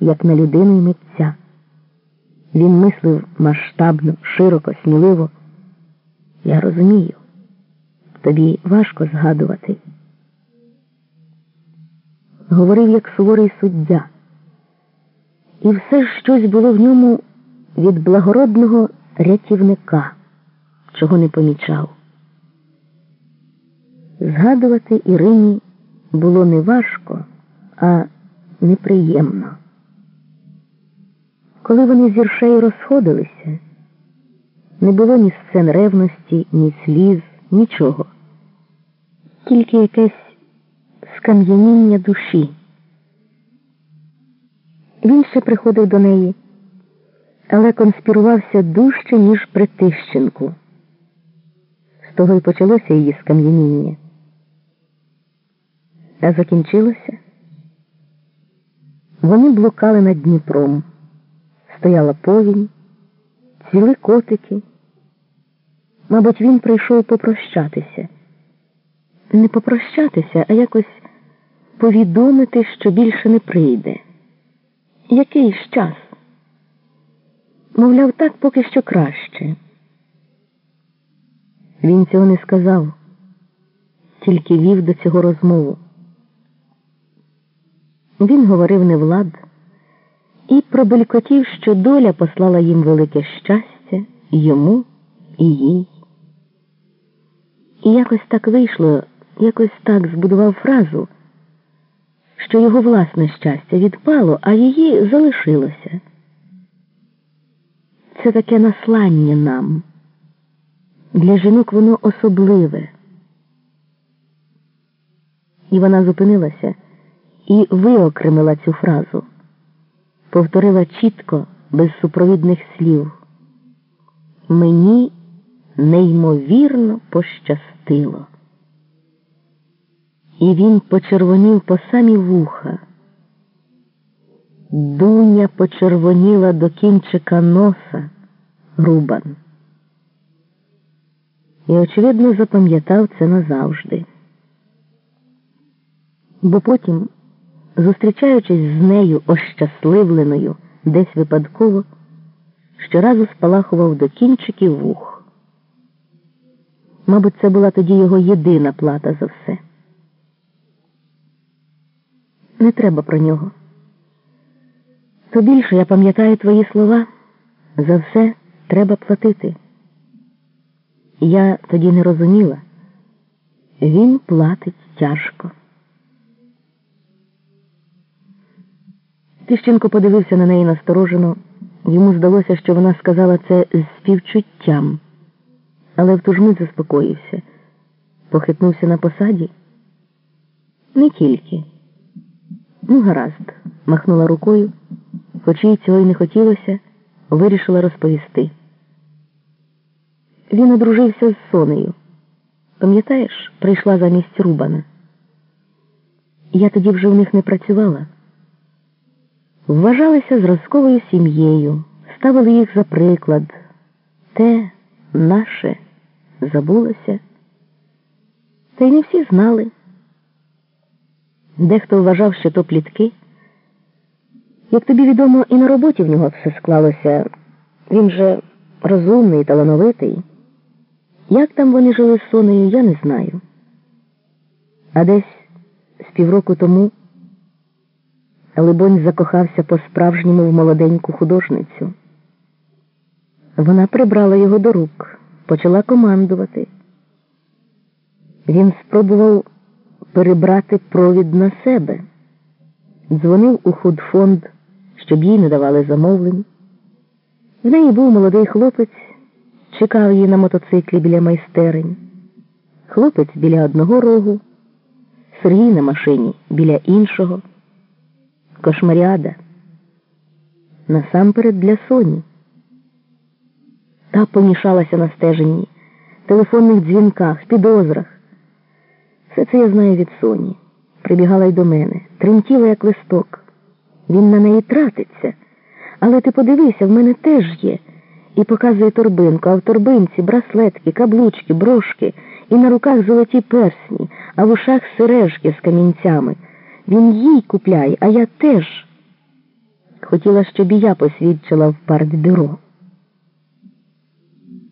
як на людину й митця. Він мислив масштабно, широко, сміливо. Я розумію, тобі важко згадувати. Говорив як суворий суддя, і все ж щось було в ньому від благородного рятівника, чого не помічав. Згадувати Ірині було не важко, а неприємно. Коли вони з Іршею розходилися, не було ні сцен ревності, ні сліз, нічого, тільки якесь скам'яніння душі. Він ще приходив до неї, але конспірувався дужче, ніж при Тищенку. З того й почалося її скам'яніння. А закінчилося. Вони блукали над Дніпром, стояла повінь, цвіли котики. Мабуть, він прийшов попрощатися. Не попрощатися, а якось повідомити, що більше не прийде. Який ж час? Мовляв, так поки що краще. Він цього не сказав, тільки вів до цього розмову. Він говорив не влад і пробелькотів, що доля послала їм велике щастя йому і їй. І якось так вийшло, якось так збудував фразу, що його власне щастя відпало, а її залишилося. Це таке наслання нам. Для жінок воно особливе. І вона зупинилася і виокремила цю фразу, повторила чітко, без супровідних слів. Мені неймовірно пощастило. І він почервонів по самі вуха. Дуня почервоніла до кінчика носа Рубан. І, очевидно, запам'ятав це назавжди. Бо потім зустрічаючись з нею ощасливленою десь випадково, щоразу спалахував до кінчиків вух. Мабуть, це була тоді його єдина плата за все. Не треба про нього. То більше я пам'ятаю твої слова. За все треба платити. Я тоді не розуміла. Він платить тяжко. Тищенко подивився на неї насторожено. Йому здалося, що вона сказала це з співчуттям, але в ту ж мить заспокоївся. Похитнувся на посаді. Не тільки. Ну, гаразд, махнула рукою, хоч їй цього й не хотілося, вирішила розповісти. Він одружився з Сонею. Пам'ятаєш, прийшла замість Рубана. Я тоді вже в них не працювала вважалися зразковою сім'єю, ставили їх за приклад. Те наше забулося. Та й не всі знали. Дехто вважав, що то плітки. Як тобі відомо, і на роботі в нього все склалося. Він же розумний, талановитий. Як там вони жили з Сонею, я не знаю. А десь з півроку тому либонь, закохався по-справжньому в молоденьку художницю. Вона прибрала його до рук, почала командувати. Він спробував перебрати провід на себе, дзвонив у худфонд, щоб їй не давали замовлень. В неї був молодий хлопець, чекав її на мотоциклі біля майстерень. Хлопець біля одного рогу, Сергій на машині біля іншого кошмаріада. Насамперед для Соні. Та помішалася на стеженні, телефонних дзвінках, підозрах. Все це я знаю від Соні. Прибігала й до мене, тремтіла, як листок. Він на неї тратиться. Але ти подивися, в мене теж є. І показує торбинку, а в торбинці браслетки, каблучки, брошки, і на руках золоті персні, а в ушах сережки з камінцями. Він їй купляє, а я теж. Хотіла, щоб і я посвідчила в партбюро.